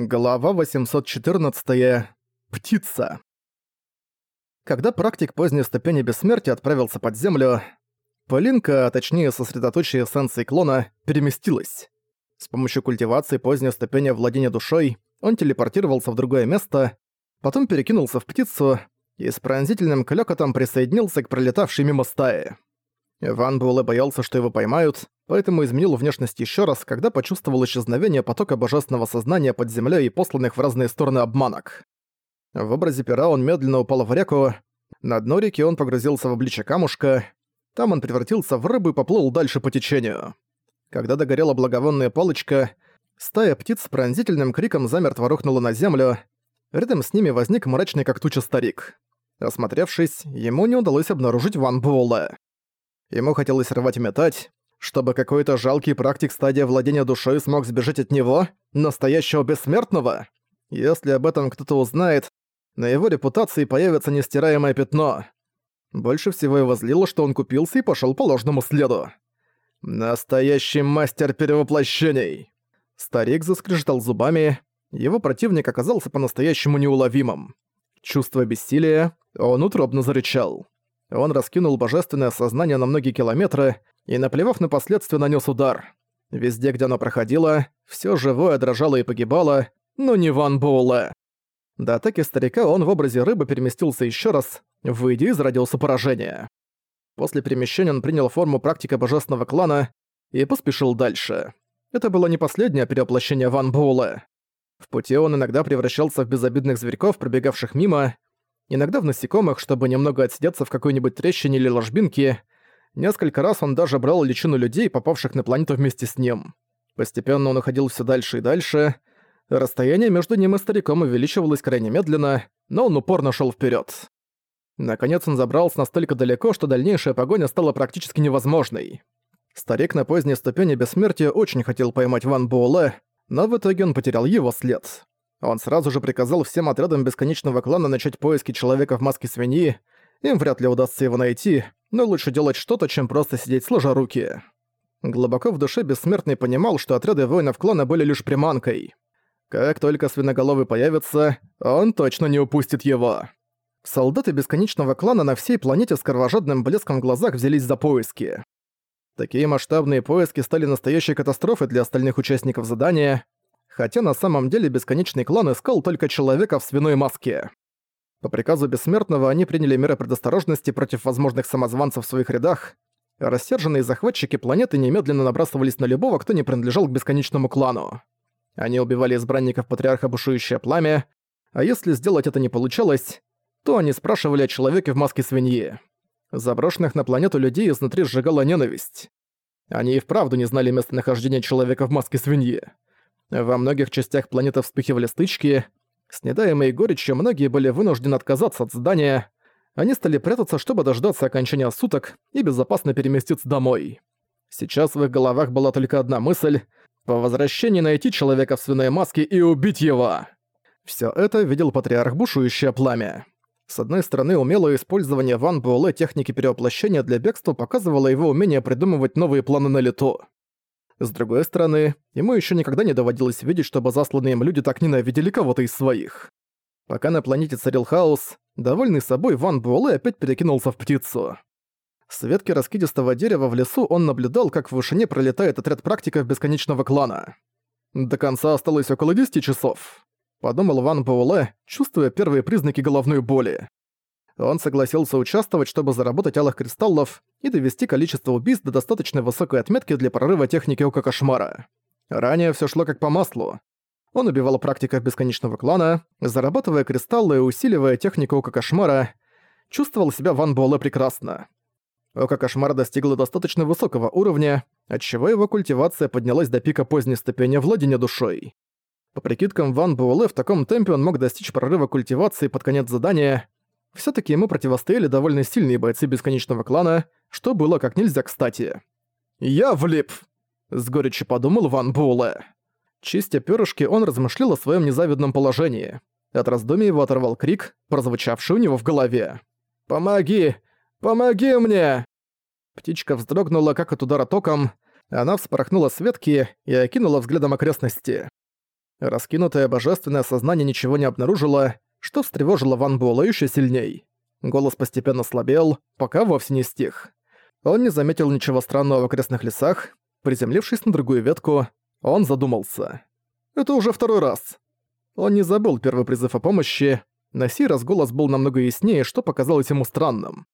Глава 814. Птица. Когда практик поздней ступени бессмертия отправился под землю, Полинка, а точнее сосредоточие эссенции клона, переместилась. С помощью культивации поздней ступени владения душой он телепортировался в другое место, потом перекинулся в птицу и с пронзительным клёкотом присоединился к пролетавшей мимо стае. Ван Буэлэ боялся, что его поймают, поэтому изменил внешность еще раз, когда почувствовал исчезновение потока божественного сознания под землей и посланных в разные стороны обманок. В образе пера он медленно упал в реку, на дно реки он погрузился в обличье камушка, там он превратился в рыбу и поплыл дальше по течению. Когда догорела благовонная палочка, стая птиц с пронзительным криком замертво рухнула на землю, рядом с ними возник мрачный как туча старик. Осмотревшись, ему не удалось обнаружить Ван Буэлэ. Ему хотелось рвать и метать, чтобы какой-то жалкий практик стадия владения душой смог сбежать от него, настоящего бессмертного. Если об этом кто-то узнает, на его репутации появится нестираемое пятно. Больше всего его злило, что он купился и пошел по ложному следу. Настоящий мастер перевоплощений. Старик заскрежетал зубами, его противник оказался по-настоящему неуловимым. Чувство бессилия, он утробно зарычал. Он раскинул божественное сознание на многие километры и, наплевав на последствия, нанес удар. Везде, где оно проходило, все живое дрожало и погибало, но не Ван Буэлэ. До атаки старика он в образе рыбы переместился еще раз, выйдя из радиуса поражения. После перемещения он принял форму практика божественного клана и поспешил дальше. Это было не последнее перевоплощение Ван Буэлэ. В пути он иногда превращался в безобидных зверьков, пробегавших мимо, иногда в насекомых, чтобы немного отсидеться в какой-нибудь трещине или ложбинке. Несколько раз он даже брал личину людей, попавших на планету вместе с ним. Постепенно он уходил все дальше и дальше. Расстояние между ним и стариком увеличивалось крайне медленно, но он упорно шел вперед. Наконец он забрался настолько далеко, что дальнейшая погоня стала практически невозможной. Старик на поздней ступени бессмертия очень хотел поймать Ван Буэлэ, но в итоге он потерял его след. Он сразу же приказал всем отрядам Бесконечного Клана начать поиски человека в маске свиньи. Им вряд ли удастся его найти, но лучше делать что-то, чем просто сидеть сложа руки. Глубоко в душе Бессмертный понимал, что отряды воинов клана были лишь приманкой. Как только Свиноголовый появится, он точно не упустит его. Солдаты Бесконечного Клана на всей планете с кровожадным блеском в глазах взялись за поиски. Такие масштабные поиски стали настоящей катастрофой для остальных участников задания, хотя на самом деле бесконечный клан искал только человека в свиной маске. По приказу Бессмертного они приняли меры предосторожности против возможных самозванцев в своих рядах. Рассерженные захватчики планеты немедленно набрасывались на любого, кто не принадлежал к бесконечному клану. Они убивали избранников Патриарха Бушующее Пламя, а если сделать это не получалось, то они спрашивали о человеке в маске свиньи. Заброшенных на планету людей изнутри сжигала ненависть. Они и вправду не знали местонахождения человека в маске свиньи. Во многих частях планеты вспыхивали стычки. С недаемой горечью многие были вынуждены отказаться от здания. Они стали прятаться, чтобы дождаться окончания суток и безопасно переместиться домой. Сейчас в их головах была только одна мысль — по возвращении найти человека в свиной маске и убить его. Все это видел патриарх бушующее пламя. С одной стороны, умелое использование Ван Буэлэ техники перевоплощения для бегства показывало его умение придумывать новые планы на лету. С другой стороны, ему еще никогда не доводилось видеть, чтобы засланные им люди так ненавидели кого-то из своих. Пока на планете царил хаос, довольный собой Ван Буэлэ опять перекинулся в птицу. С ветки раскидистого дерева в лесу он наблюдал, как в вышине пролетает отряд практиков бесконечного клана. До конца осталось около 10 часов. Подумал Ван Буэлэ, чувствуя первые признаки головной боли. Он согласился участвовать, чтобы заработать алых кристаллов и довести количество убийств до достаточно высокой отметки для прорыва техники Ока Кошмара. Ранее все шло как по маслу. Он убивал практиков бесконечного клана, зарабатывая кристаллы и усиливая технику Ока Кошмара. Чувствовал себя Ван Буэлэ прекрасно. Ока Кошмара достигла достаточно высокого уровня, отчего его культивация поднялась до пика поздней ступени владения душой. По прикидкам Ван Буэлэ, в таком темпе он мог достичь прорыва культивации под конец задания, Всё-таки ему противостояли довольно сильные бойцы Бесконечного Клана, что было как нельзя кстати. «Я влип!» — с горечью подумал Ван Буэлэ. Чистя пёрышки, он размышлял о своём незавидном положении. От раздумий его оторвал крик, прозвучавший у него в голове. «Помоги! Помоги мне!» Птичка вздрогнула, как от удара током. Она вспорхнула с ветки и окинула взглядом окрестности. Раскинутое божественное сознание ничего не обнаружило, что встревожило Ван Буэлла еще сильней. Голос постепенно слабел, пока вовсе не стих. Он не заметил ничего странного в окрестных лесах. Приземлившись на другую ветку, он задумался. Это уже второй раз. Он не забыл первый призыв о помощи. На сей раз голос был намного яснее, что показалось ему странным.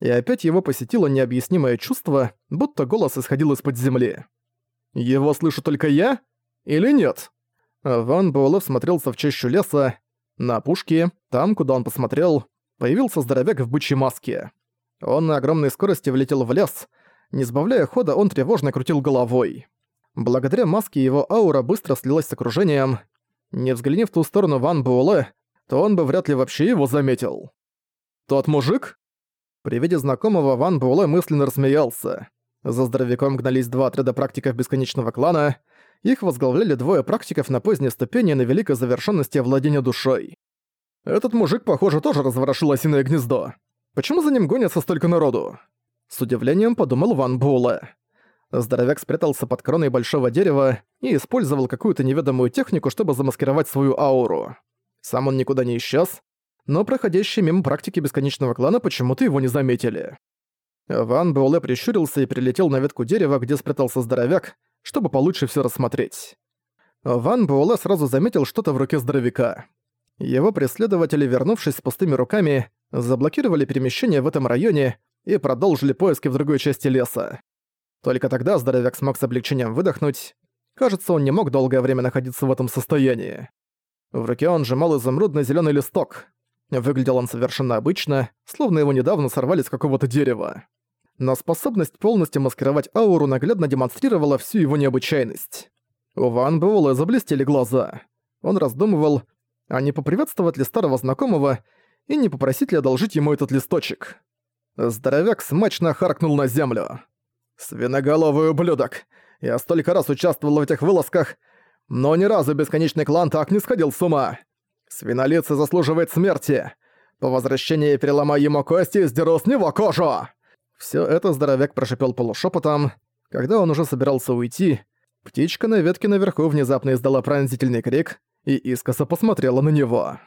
И опять его посетило необъяснимое чувство, будто голос исходил из-под земли. «Его слышу только я? Или нет?» Ван Буэлэ смотрелся в чащу леса. На опушке, там, куда он посмотрел, появился здоровяк в бычьей маске. Он на огромной скорости влетел в лес. Не сбавляя хода, он тревожно крутил головой. Благодаря маске его аура быстро слилась с окружением. Не взглянув в ту сторону Ван Буэлэ, то он бы вряд ли вообще его заметил. «Тот мужик?» При виде знакомого Ван Буэлэ мысленно рассмеялся. За здоровяком гнались два отряда практиков Бесконечного Клана — их возглавляли двое практиков на поздней ступени на великой завершенности владения душой. Этот мужик, похоже, тоже разворошил осиное гнездо. Почему за ним гонятся столько народу? С удивлением подумал Ван Буэлэ. Здоровяк спрятался под кроной большого дерева и использовал какую-то неведомую технику, чтобы замаскировать свою ауру. Сам он никуда не исчез, но проходящие мимо практики Бесконечного Клана почему-то его не заметили. Ван Буэлэ прищурился и прилетел на ветку дерева, где спрятался здоровяк, чтобы получше все рассмотреть. Ван Буэлэ сразу заметил что-то в руке здоровяка. Его преследователи, вернувшись с пустыми руками, заблокировали перемещение в этом районе и продолжили поиски в другой части леса. Только тогда здоровяк смог с облегчением выдохнуть. Кажется, он не мог долгое время находиться в этом состоянии. В руке он сжимал изумрудно зеленый листок. Выглядел он совершенно обычно, словно его недавно сорвали с какого-то дерева но способность полностью маскировать ауру наглядно демонстрировала всю его необычайность. У Ван Буэлла заблестели глаза. Он раздумывал, а не поприветствовать ли старого знакомого и не попросить ли одолжить ему этот листочек. Здоровяк смачно харкнул на землю. «Свиноголовый ублюдок! Я столько раз участвовал в этих вылазках, но ни разу бесконечный клан так не сходил с ума! Свинолица заслуживает смерти! По возвращении переломаю ему кости и сдеру с него кожу!» Все это здоровяк прошипел полушепотом. Когда он уже собирался уйти, птичка на ветке наверху внезапно издала пронзительный крик и искоса посмотрела на него.